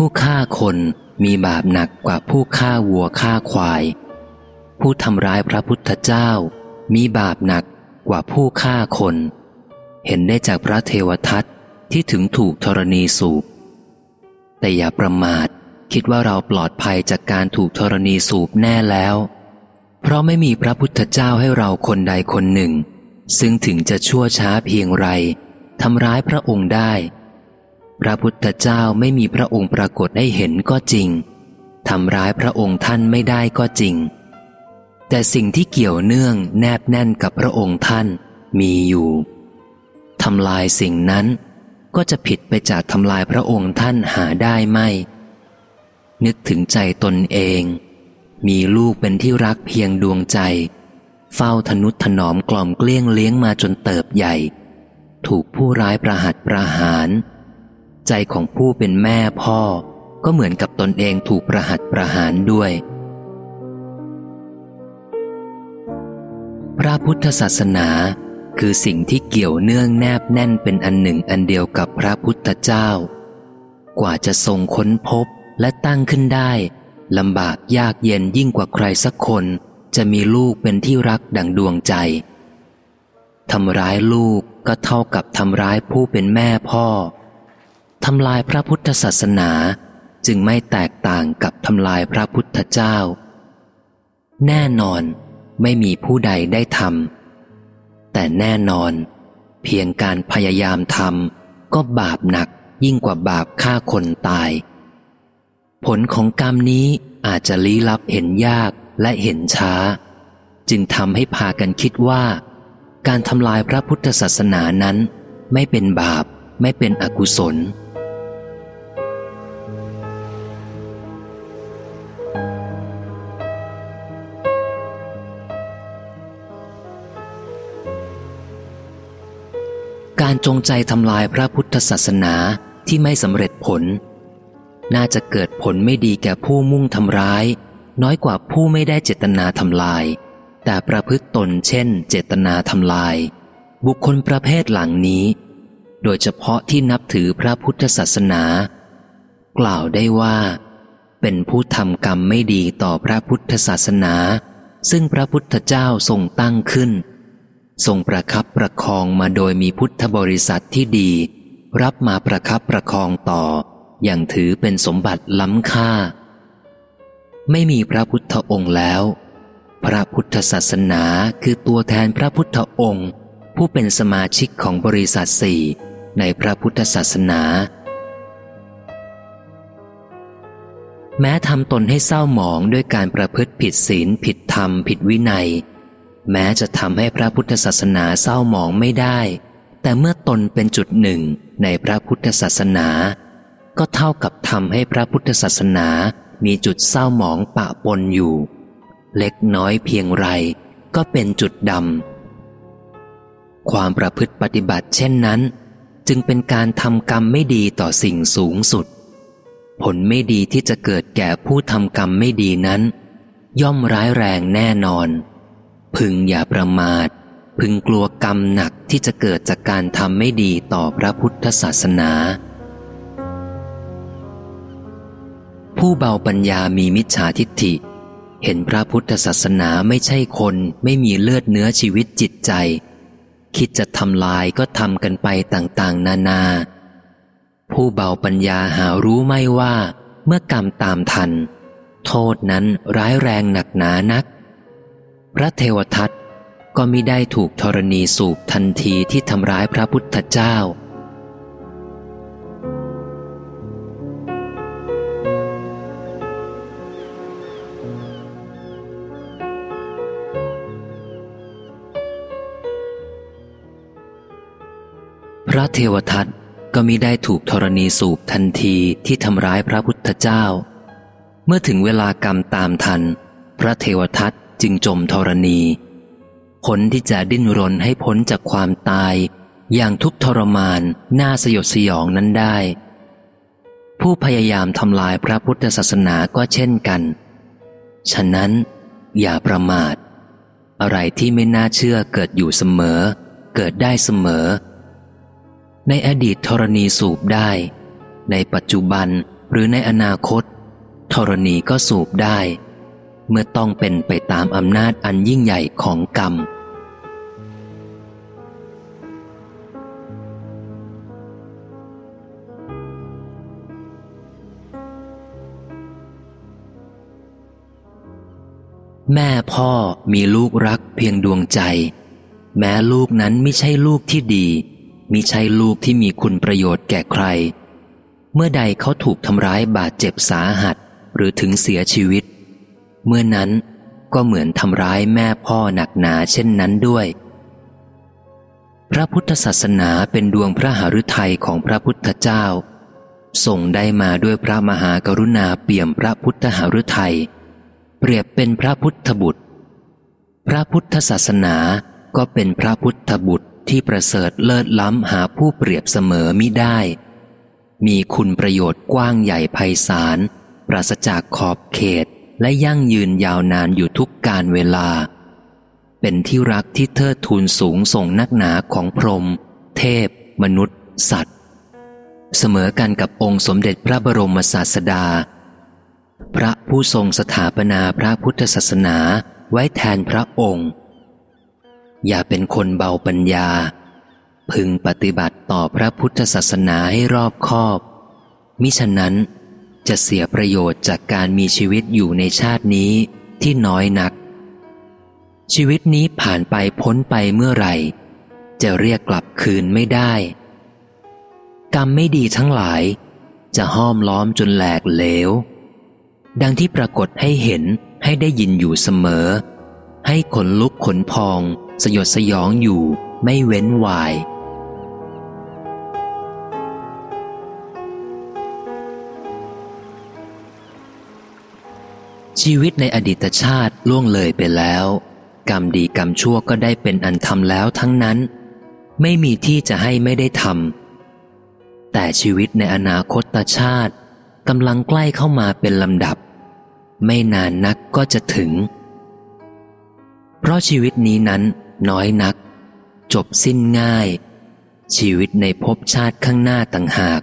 ผู้ฆ่าคนมีบาปหนักกว่าผู้ฆ่าวัวฆ่าควาย ผู้ทำร้ายพระพุทธเจ้า มีบาปหนักกว่าผู้ฆ่าคน เห็นได้จากพระเทวทัตที่ถึงถูกธรณีสูบ แต่อย่าประมาทคิดว่าเราปลอดภัยจากการถูกธรณีสูบแน่แล้ว เพราะไม่มีพระพุทธเจ้าให้เราคนใดคนหนึ่ง ซึ่งถึงจะชั่วช้าเพียงไรทำร้ายพระองค์ได้ พระพุทธเจ้าไม่มีพระองค์ปรากฏให้เห็นก็จริงทำร้ายพระองค์ท่านไม่ได้ก็จริง แต่สิ่งที่เกี่ยวเนื่องแนบแน่นกับพระองค์ท่านมีอยู่ทำลายสิ่งนั้นก็จะผิดไปจากทำลายพระองค์ท่านหาได้ไม่ นึกถึงใจตนเอง มีลูกเป็นที่รักเพียงดวงใจ เฝ้าทนุถนอมกล่อมเกลี้ยงเลี้ยงมาจนเติบใหญ่ ถูกผู้ร้ายประหัตประหาร ใจของผู้เป็นแม่พ่อ ก็เหมือนกับตนเองถูกประหัตประหารด้วย พระพุทธศาสนาคือสิ่งที่เกี่ยวเนื่องแนบแน่นเป็นอันหนึ่งอันเดียวกับพระพุทธเจ้า กว่าจะทรงค้นพบและตั้งขึ้นได้ลำบากยากเย็นยิ่งกว่าใครสักคน จะมีลูกเป็นที่รักดังดวงใจทำร้ายลูกก็เท่ากับทำร้ายผู้เป็นแม่พ่อ ทำลายพระพุทธศาสนาจึงไม่แตกต่างกับทำลายพระพุทธเจ้า แน่นอนไม่มีผู้ใดได้ทำแต่แน่นอน เพียงการพยายามทำก็บาปหนักยิ่งกว่าบาปฆ่าคนตาย ผลของกรรมนี้อาจจะลี้ลับเห็นยากและเห็นช้า จึงทำให้พากันคิดว่า การทำลายพระพุทธศาสนานั้น ไม่เป็นบาปไม่เป็นอกุศล การจงใจทำลายพระพุทธศาสนาที่ไม่สำเร็จผล น่าจะเกิดผลไม่ดีแก่ผู้มุ่งทำร้าย น้อยกว่าผู้ไม่ได้เจตนาทำลาย แต่ประพฤติตนเช่น เจตนาทำลาย บุคคลประเภทหลังนี้ โดยเฉพาะที่นับถือพระพุทธศาสนา กล่าวได้ว่า เป็นผู้ทำกรรมไม่ดีต่อพระพุทธศาสนา ซึ่งพระพุทธเจ้าทรงตั้งขึ้น ทรงประคับประคองมาโดยมีพุทธบริษัทที่ดี รับมาประคับประคองต่อ อย่างถือเป็นสมบัติล้ำค่า ไม่มีพระพุทธองค์แล้ว พระพุทธศาสนาคือตัวแทนพระพุทธองค์ ผู้เป็นสมาชิกของบริษัทสี่ในพระพุทธศาสนา แม้ทำตนให้เศร้าหมองด้วยการประพฤติผิดศีลผิดธรรม ผิดวินัย แม้จะทำให้พระพุทธศาสนาเศร้าหมองไม่ได้ แต่เมื่อตนเป็นจุดหนึ่งในพระพุทธศาสนา ก็เท่ากับทำให้พระพุทธศาสนามีจุดเศร้าหมองปะปนอยู่ เล็กน้อยเพียงไรก็เป็นจุดดำความประพฤติปฏิบัติเช่นนั้น จึงเป็นการทำกรรมไม่ดีต่อสิ่งสูงสุด ผลไม่ดีที่จะเกิดแก่ผู้ทำกรรมไม่ดีนั้น ย่อมร้ายแรงแน่นอน พึงอย่าประมาท พึงกลัวกรรมหนักที่จะเกิดจากการทำไม่ดีต่อพระพุทธศาสนา ผู้เบาปัญญามีมิจฉาทิฏฐิ เห็นพระพุทธศาสนาไม่ใช่คนไม่มีเลือดเนื้อชีวิตจิตใจ คิดจะทำลายก็ทำกันไปต่างๆ นานา ผู้เบาปัญญาหารู้ไม่ว่า เมื่อกรรมตามทัน โทษนั้นร้ายแรงหนักหนานัก พระเทวทัตก็มิได้ถูกธรณีสูบทันทีที่ทำร้ายพระพุทธเจ้า พระเทวทัตก็มิได้ถูกธรณีสูบทันทีที่ทำร้ายพระพุทธเจ้า เมื่อถึงเวลากรรมตามทัน พระเทวทัต จึงจมธรณีผลที่จะดิ้นรนให้พ้นจากความตาย อย่างทุกทรมานน่าสยดสยองนั้นได้ ผู้พยายามทำลายพระพุทธศาสนาก็เช่นกัน ฉะนั้น อย่าประมาท อะไรที่ไม่น่าเชื่อเกิดอยู่เสมอ เกิดได้เสมอ ในอดีตธรณีสูบได้ ในปัจจุบันหรือในอนาคตธรณีก็สูบได้ เมื่อต้องเป็นไปตามอำนาจอันยิ่งใหญ่ของกรรม แม่พ่อมีลูกรักเพียงดวงใจ แม้ลูกนั้นไม่ใช่ลูกที่ดีมิใช่ลูกที่มีคุณประโยชน์แก่ใคร เมื่อใดเขาถูกทำร้ายบาดเจ็บสาหัส หรือถึงเสียชีวิต เมื่อนั้นก็เหมือนทำร้ายแม่พ่อหนักหนาเช่นนั้นด้วย พระพุทธศาสนาเป็นดวงพระหฤทัยของพระพุทธเจ้าทรงได้มาด้วยพระมหากรุณาเปี่ยมพระพุทธหฤทัยเปรียบเป็นพระพุทธบุตร พระพุทธศาสนาก็เป็นพระพุทธบุตรที่ประเสริฐเลิศล้ำหาผู้เปรียบเสมอมิได้ มีคุณประโยชน์กว้างใหญ่ไพศาลปราศจากขอบเขต และยั่งยืนยาวนานอยู่ทุกการเวลา เป็นที่รักที่เทิดทูนสูงส่งนักหนาของพรหมเทพ มนุษย์ สัตว์ เสมอกันกับองค์สมเด็จพระบรมศาสดา พระผู้ทรงสถาปนาพระพุทธศาสนาไว้แทนพระองค์ อย่าเป็นคนเบาปัญญา พึงปฏิบัติต่อพระพุทธศาสนาให้รอบคอบ มิฉะนั้น จะเสียประโยชน์จากการมีชีวิตอยู่ในชาตินี้ที่น้อยนัก ชีวิตนี้ผ่านไปพ้นไปเมื่อไหร่ จะเรียกกลับคืนไม่ได้ กรรมไม่ดีทั้งหลาย จะห้อมล้อมจนแหลกเหลว ดังที่ปรากฏให้เห็นให้ได้ยินอยู่เสมอ ให้ขนลุกขนพอง สยดสยองอยู่ไม่เว้นวาย ชีวิตในอดีตชาติล่วงเลยไปแล้ว กรรมดีกรรมชั่วก็ได้เป็นอันทำแล้วทั้งนั้น ไม่มีที่จะให้ไม่ได้ทำแต่ชีวิตในอนาคตชาติกำลังใกล้เข้ามาเป็นลำดับ ไม่นานนักก็จะถึง เพราะชีวิตนี้นั้นน้อยนัก จบสิ้นง่าย ชีวิตในภพชาติข้างหน้าต่างหาก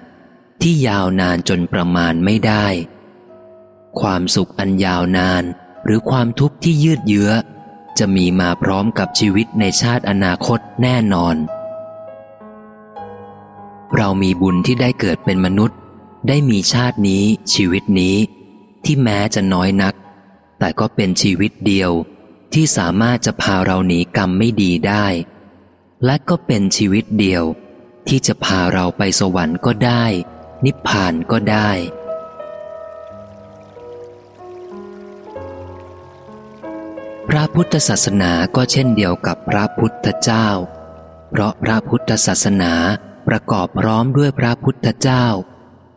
ที่ยาวนานจนประมาณไม่ได้ ความสุขอันยาวนาน หรือความทุกข์ที่ยืดเยื้อ จะมีมาพร้อมกับชีวิตในชาติอนาคตแน่นอน เรามีบุญที่ได้เกิดเป็นมนุษย์ ได้มีชาตินี้ชีวิตนี้ ที่แม้จะน้อยนัก แต่ก็เป็นชีวิตเดียวที่สามารถจะพาเราหนีกรรมไม่ดีได้ และก็เป็นชีวิตเดียว ที่จะพาเราไปสวรรค์ก็ได้ นิพพานก็ได้ ระพุทธศาสนาก็เช่นเดียวกับพระพุทธเจ้า เพราะพระพุทธศาสนาประกอบพร้อมด้วยพระพุทธเจ้า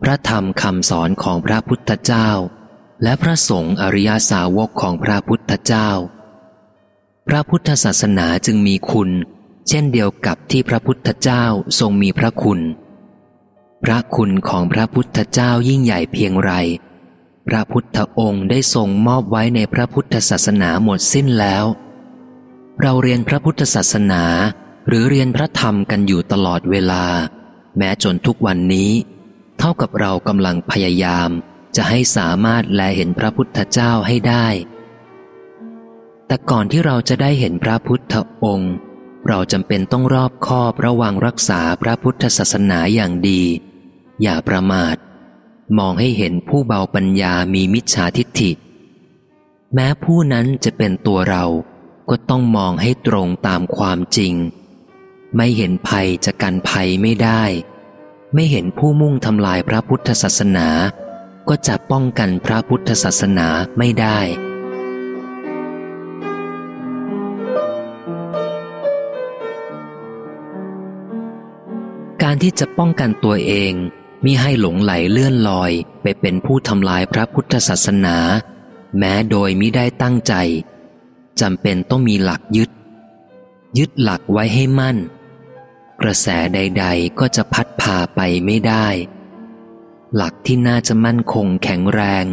พระธรรมคำสอนของพระพุทธเจ้า และพระสงฆ์อริยสาวกของพระพุทธเจ้า พระพุทธศาสนาจึงมีคุณ เช่นเดียวกับที่พระพุทธเจ้าทรงมีพระคุณ พระคุณของพระพุทธเจ้ายิ่งใหญ่เพียงไร พระพุทธองค์ได้ทรงมอบไว้ในพระพุทธศาสนาหมดสิ้นแล้ว เราเรียนพระพุทธศาสนา หรือเรียนพระธรรมกันอยู่ตลอดเวลา แม้จนทุกวันนี้ เท่ากับเรากำลังพยายาม จะให้สามารถแลเห็นพระพุทธเจ้าให้ได้ แต่ก่อนที่เราจะได้เห็นพระพุทธองค์ เราจำเป็นต้องรอบคอบระวังรักษาพระพุทธศาสนาอย่างดี อย่าประมาท มองให้เห็นผู้เบาปัญญามีมิจฉาทิฏฐิ แม้ผู้นั้นจะเป็นตัวเราก็ต้องมองให้ตรงตามความจริง ไม่เห็นภัยจะกันภัยไม่ได้ ไม่เห็นผู้มุ่งทำลายพระพุทธศาสนา ก็จะป้องกันพระพุทธศาสนาไม่ได้การที่จะป้องกันตัวเอง มิให้หลงไหลเลื่อนลอยไปเป็นผู้ทำลายพระพุทธศาสนา แม้โดยมิได้ตั้งใจจำเป็นต้องมีหลักยึด ยึดหลักไว้ให้มั่น กระแสใด ๆ ก็จะพัดพาไปไม่ได้ หลักที่น่าจะมั่นคงแข็งแรง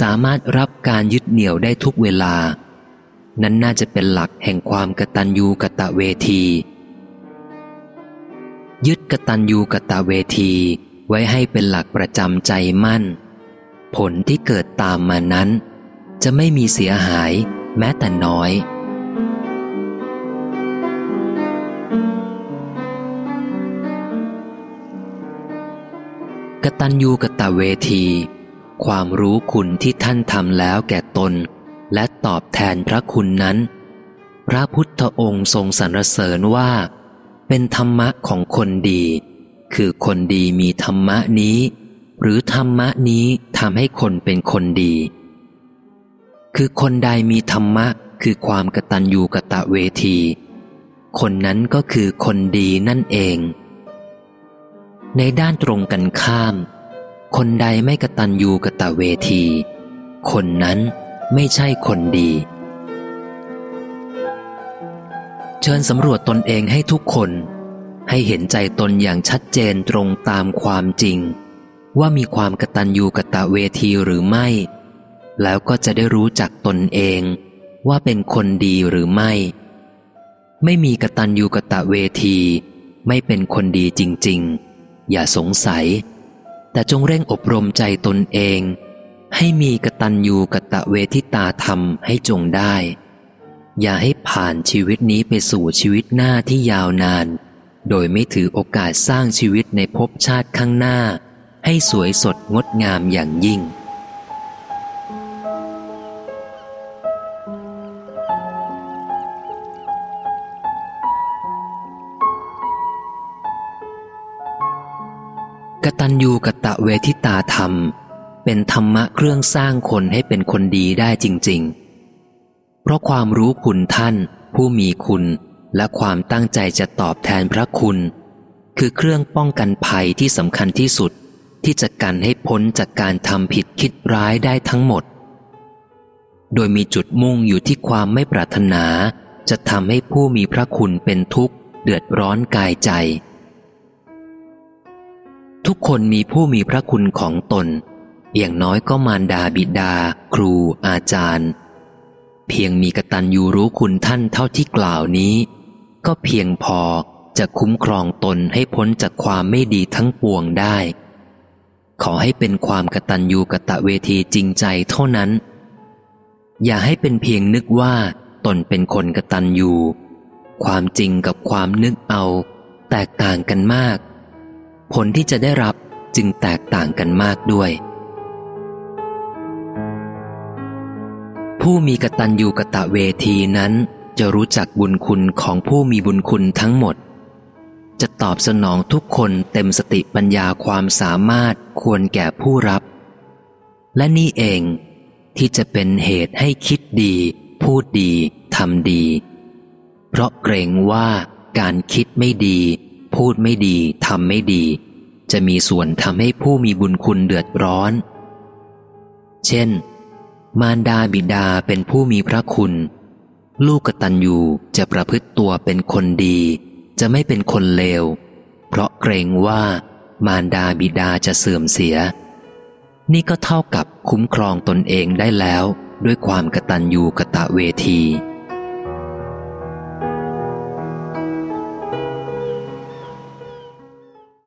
สามารถรับการยึดเหนี่ยวได้ทุกเวลา นั้นน่าจะเป็นหลักแห่งความกตัญญูกะตะเวที ยึดกตัญญูกตเวที ไว้ให้เป็นหลักประจำใจมั่น ผลที่เกิดตามมานั้น จะไม่มีเสียหายแม้แต่น้อยกตัญญูกะตะเวที ความรู้คุณที่ท่านทำแล้วแก่ตน และตอบแทนพระคุณนั้น พระพุทธองค์ทรงสรรเสริญว่า เป็นธรรมะของคนดี คือคนดีมีธรรมะนี้ หรือธรรมะนี้ทำให้คนเป็นคนดี คือคนใดมีธรรมะคือความกตัญญูกะตะเวที คนนั้นก็คือคนดีนั่นเอง ในด้านตรงกันข้าม คนใดไม่กตัญญูกะตะเวที คนนั้นไม่ใช่คนดี เชิญสำรวจตนเองให้ทุกคน ให้เห็นใจตนอย่างชัดเจนตรงตามความจริง ว่ามีความกตัญญูกะตะเวทีหรือไม่ แล้วก็จะได้รู้จักตนเอง ว่าเป็นคนดีหรือไม่ ไม่มีกตัญญูกะตะเวที ไม่เป็นคนดีจริง ๆ อย่าสงสัย แต่จงเร่งอบรมใจตนเอง ให้มีกตัญญูกะตะเวทิตาธรรมให้จงได้ อย่าให้ผ่านชีวิตนี้ไปสู่ชีวิตหน้าที่ยาวนาน โดยไม่ถือโอกาสสร้างชีวิตในภพชาติข้างหน้า ให้สวยสดงดงามอย่างยิ่ง กตัญญูกะตะเวทิตาธรรม เป็นธรรมะเครื่องสร้างคนให้เป็นคนดีได้จริง ๆ เพราะความรู้คุณท่าน ผู้มีคุณ และความตั้งใจจะตอบแทนพระคุณ คือเครื่องป้องกันภัยที่สำคัญที่สุด ที่จะกันให้พ้นจากการทำผิดคิดร้ายได้ทั้งหมด โดยมีจุดมุ่งอยู่ที่ความไม่ปรารถนา จะทำให้ผู้มีพระคุณเป็นทุกข์เดือดร้อนกายใจ ทุกคนมีผู้มีพระคุณของตน อย่างน้อยก็มารดาบิดา ครู อาจารย์ เพียงมีกตัญญูรู้คุณท่านเท่าที่กล่าวนี้ ก็เพียงพอจะคุ้มครองตนให้พ้นจากความไม่ดีทั้งปวงได้ ขอให้เป็นความกตัญญูกะตะเวทีจริงใจเท่านั้น อย่าให้เป็นเพียงนึกว่าตนเป็นคนกตัญญู ความจริงกับความนึกเอา แตกต่างกันมาก ผลที่จะได้รับจึงแตกต่างกันมากด้วย ผู้มีกตัญญูกะตะเวทีนั้น จะรู้จักบุญคุณของผู้มีบุญคุณทั้งหมด จะตอบสนองทุกคนเต็มสติปัญญาความสามารถควรแก่ผู้รับ และนี่เองที่จะเป็นเหตุให้คิดดี พูดดีทำดี เพราะเกรงว่าการคิดไม่ดี พูดไม่ดีทำไม่ดี จะมีส่วนทำให้ผู้มีบุญคุณเดือดร้อน เช่น มารดาบิดาเป็นผู้มีพระคุณ ลูกกตัญญูจะประพฤติตัวเป็นคนดี จะไม่เป็นคนเลว เพราะเกรงว่ามารดาบิดาจะเสื่อมเสีย นี่ก็เท่ากับคุ้มครองตนเองได้แล้วด้วยความกตัญญูกะตะเวที